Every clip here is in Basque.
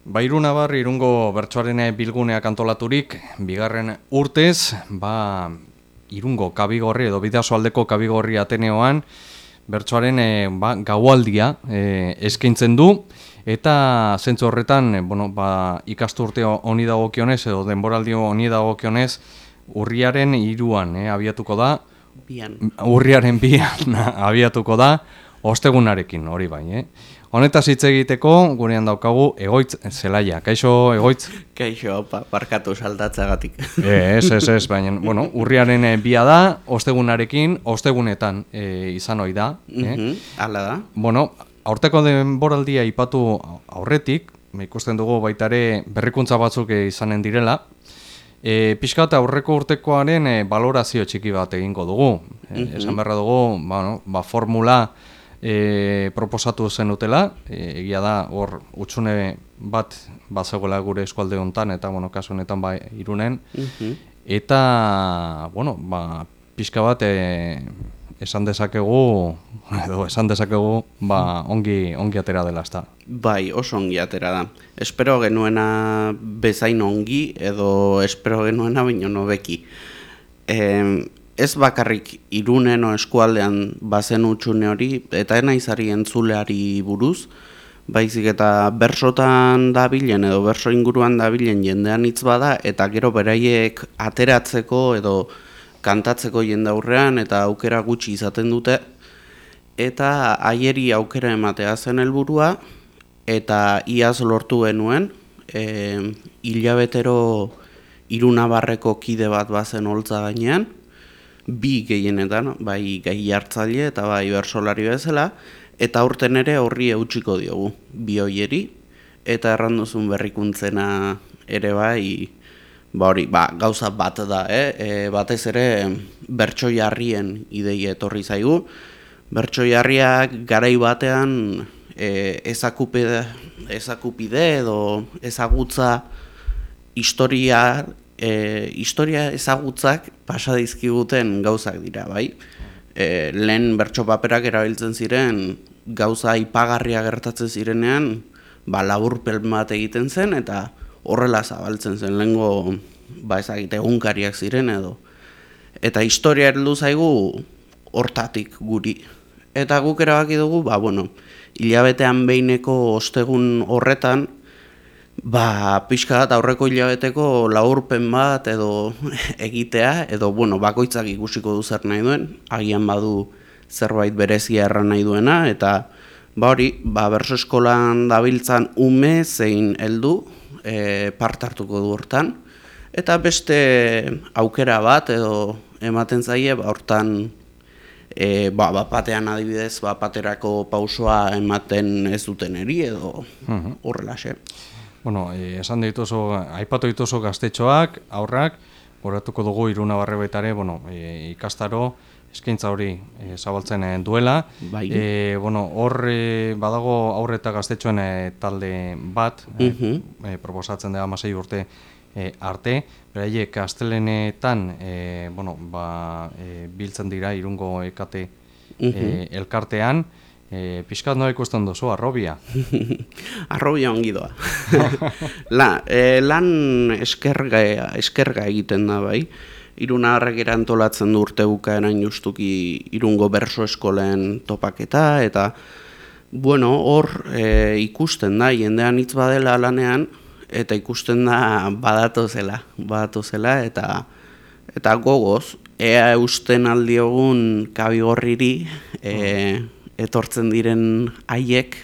Ba, irunabar, irungo bertsoaren bilguneak antolaturik, bigarren urtez, ba, irungo kabigorri edo bidazo aldeko kabigorri ateneoan, bertsoaren e, ba, gaualdia e, eskaintzen du, eta zentzu horretan, e, bueno, ba, ikasturte honi dagokionez edo denboraldio honi dagokionez, urriaren iruan e, abiatuko da, Bian. urriaren bian abiatuko da, ostegunarekin hori bai, eh? Honetaz hitz egiteko, gurean daukagu, egoitz zelaia. Kaixo, egoitz? Kaixo, pa, parkatu saldatzagatik. Ez, ez, ez, baina, bueno, urriaren eh, bia da, ostegunarekin, ostegunetan e, izan hoi da. Eh? Mhm, Hala da. Bueno, aurteko denboraldia ipatu aurretik, ikusten dugu baitare berrikuntza batzuk izanen direla, e, pixka eta aurreko urtekoaren e, balorazio txiki bat egingo dugu. E, Esan beharra dugu, bueno, ba, formula e, proposatu zenutela, e, egia da hor utxune bat bazegoela gure eskualde hontan eta bueno, kasu honetan ba irunen Mhm. eta bueno, ba, pixka bat e, esan dezakegu edo esan dezakegu ba, ongi ongi atera dela ezta. Bai, oso ongi atera da. Espero genuena bezain ongi edo espero genuena baino nobeki. E, ez bakarrik iruneno eskualdean bazen utxune hori, eta ena izari entzuleari buruz, baizik eta bersotan dabilen edo berso inguruan dabilen jendean hitz bada, eta gero beraiek ateratzeko edo kantatzeko jende aurrean eta aukera gutxi izaten dute, eta aieri aukera ematea zen helburua eta iaz lortu genuen e, hilabetero irunabarreko kide bat bazen holtza gainean bi gehienetan, bai gai hartzaile eta bai bersolari bezala eta aurten ere horri eutxiko diogu bi hoieri eta erranduzun berrikuntzena ere bai ba hori, ba, gauza bat da, eh? e, batez ere bertso jarrien ideia etorri zaigu. Bertso jarriak garai batean e, ezakupide, ezakupide edo ezagutza historia, e, historia ezagutzak pasa dizkiguten gauzak dira, bai? E, lehen bertso paperak erabiltzen ziren gauza ipagarria gertatzen zirenean, ba, laburpen bat egiten zen, eta horrela zabaltzen zen lehengo ba ezagite egunkariak ziren edo eta historia heldu zaigu hortatik guri eta guk erabaki dugu ba bueno hilabetean behineko ostegun horretan ba pixka bat aurreko hilabeteko laurpen bat edo egitea edo bueno bakoitzak ikusiko du zer nahi duen agian badu zerbait berezia erran nahi duena eta ba hori ba berso eskolan dabiltzan ume zein heldu e, parte hartuko du hortan. Eta beste aukera bat edo ematen zaie, ba, hortan e, ba, bapatean adibidez, bapaterako pausoa ematen ez duten eri edo horrelaxe. Bueno, e, esan dituzu, aipatu dituzu gaztetxoak, aurrak, goratuko dugu iruna barre baitare, bueno, e, ikastaro, eskaintza hori e, zabaltzen duela. Bai. E, bueno, hor e, badago aurre eta gaztetxoen e, talde bat, e, Mhm. e, proposatzen da amasei urte e, arte, beraiek kastelenetan e, bueno, ba, e, biltzen dira irungo ekate e, elkartean, e, pixkat nola ikusten duzu, arrobia. Arrobia ongi doa. La, e, lan eskerga, eskerga egiten da bai. Iruna harrek antolatzen du urte bukaeran justuki irungo berso eskolen topaketa, eta bueno, hor e, ikusten da, jendean hitz badela lanean, eta ikusten da badatu zela, badatu zela, eta eta gogoz, ea eusten aldiogun kabigorriri e, etortzen diren haiek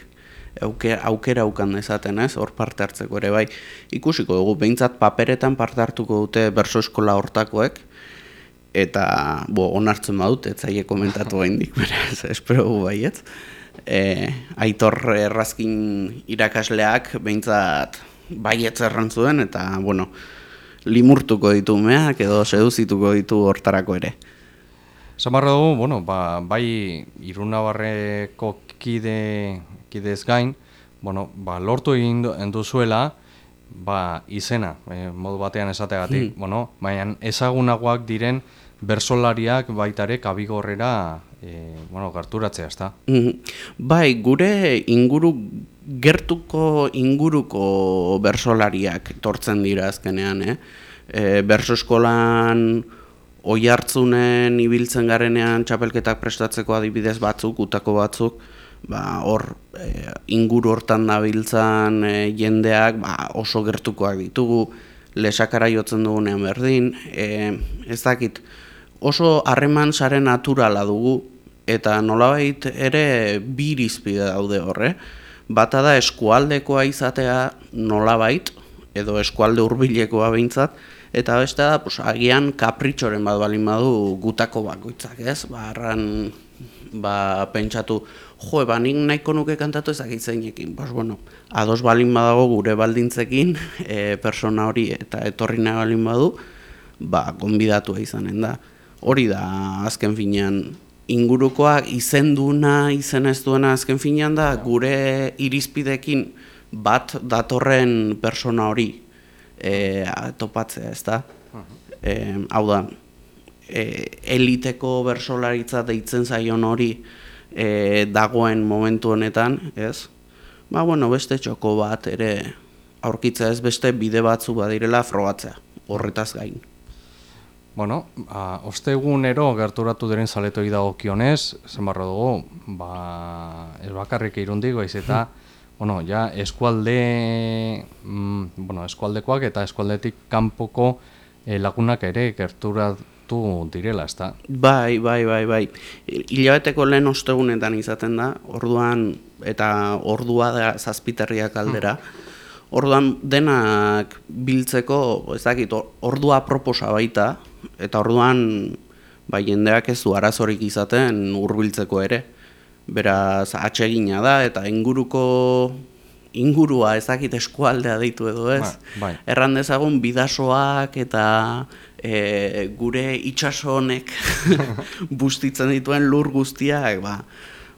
aukera, aukera aukan dezaten ez, hor parte hartzeko ere bai. Ikusiko dugu, behintzat paperetan parte hartuko dute berso eskola hortakoek, eta bo, onartzen badut, ez zaie komentatu gaindik, beraz, espero gu baiet. E, aitor errazkin irakasleak behintzat baietz erran zuen, eta, bueno, limurtuko ditu meak edo seduzituko ditu hortarako ere. Zamarra dugu, bueno, ba, bai irunabarreko kide, kidez gain, bueno, ba, lortu egin du- duzuela, ba, izena, e, modu batean esategatik, bueno, baina ezagunagoak diren bersolariak baitare kabigorrera e, bueno, gerturatzea, ezta? Mhm. Bai, gure inguru gertuko inguruko bersolariak tortzen dira azkenean, eh? E, berso eskolan oi hartzunen ibiltzen garenean txapelketak prestatzeko adibidez batzuk, utako batzuk, ba, hor e, inguru hortan dabiltzan e, jendeak ba, oso gertukoak ditugu, lesakara jotzen dugunean berdin, e, ez dakit, oso harreman sare naturala dugu, eta nolabait ere bi irizpide daude horre. Bata da eskualdekoa izatea nolabait, edo eskualde hurbilekoa behintzat, eta beste da, pues, agian kapritxoren bat balin badu gutako bakoitzak, ez? Ba, arran, ba, pentsatu, jo, ba, nik nahiko nuke kantatu ezakitzeinekin. Pues, bueno, ados balin badago gure baldintzekin, e, persona hori eta etorri nahi balin badu, ba, gonbidatua izanen da. Hori da, azken finean, ingurukoak izenduna, izen ez duena azken finean da, gure irizpidekin bat datorren persona hori e, topatzea, ez da? E, hau da, e, eliteko bersolaritza deitzen zaion hori e, dagoen momentu honetan, ez? Ba, bueno, beste txoko bat ere aurkitza ez beste bide batzu badirela frogatzea, horretaz gain. Bueno, ba, ostegunero gerturatu diren zaletoi dagokionez, zenbarro dugu, ba, ez bakarrik irundik, baiz eta, bueno, ja, eskualde, mm, bueno, eskualdekoak eta eskualdetik kanpoko eh, lagunak ere gerturatu direla, ez da? Bai, bai, bai, bai. Hilabeteko lehen ostegunetan izaten da, orduan, eta ordua da zazpiterriak aldera, Orduan denak biltzeko, ez dakit, ordua proposa baita, eta orduan bai jendeak ez du arazorik izaten hurbiltzeko ere. Beraz, atsegina da eta inguruko ingurua ezakit eskualdea deitu edo ez. Ba, bai. Erran dezagun bidasoak eta e, gure itsaso honek bustitzen dituen lur guztiak, ba,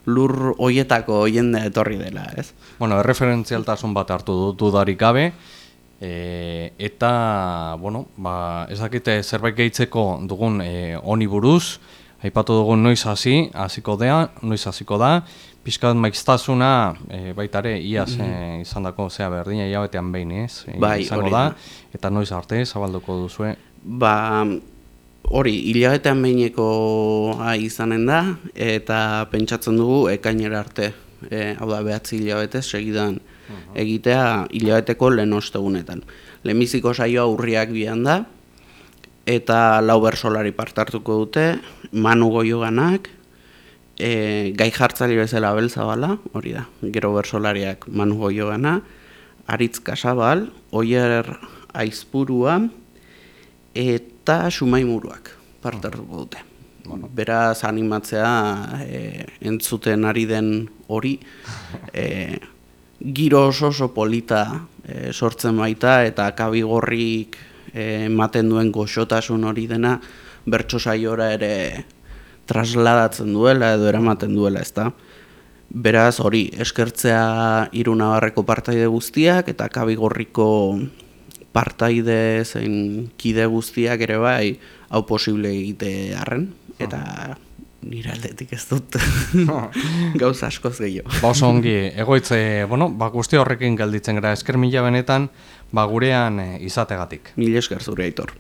lur hoietako jende etorri dela, ez? Bueno, erreferentzialtasun bat hartu dut dudarik gabe, E, eta, bueno, ba, ez dakite zerbait gehitzeko dugun e, honi buruz, aipatu dugun noiz hasi, hasiko da, noiz hasiko da, pixkat maiztasuna e, baitare iaz mm -hmm. izan dako, zea berdina, hilabetean behin ez, e, bai, izango da, eta noiz arte zabalduko duzue. Ba, hori, hilabetean behineko izanen da, eta pentsatzen dugu ekainera arte, e, hau da, behatzi hilabetez, segidan, egitea hilabeteko lehen ostegunetan. Lehenbiziko saioa urriak bian da, eta lau bersolari partartuko dute, manu goioganak, e, gai jartzali bezala beltzabala, hori da, gero bersolariak manu goiogana, aritz kasabal, oier aizpurua, eta sumaimuruak partartuko dute. Bueno. Beraz animatzea e, entzuten ari den hori, e, giro oso oso polita e, sortzen baita eta kabigorrik ematen duen goxotasun hori dena bertso saiora ere trasladatzen duela edo eramaten duela, ezta. Beraz, hori, eskertzea irunabarreko partaide guztiak eta kabigorriko partaide zein kide guztiak ere bai hau posible egite harren eta nire aldetik ez dut gauza askoz gehiago. Ba oso ongi, egoitze, bueno, ba guzti horrekin gelditzen gara, esker mila benetan, ba gurean eh, izategatik. Mil esker zure aitor.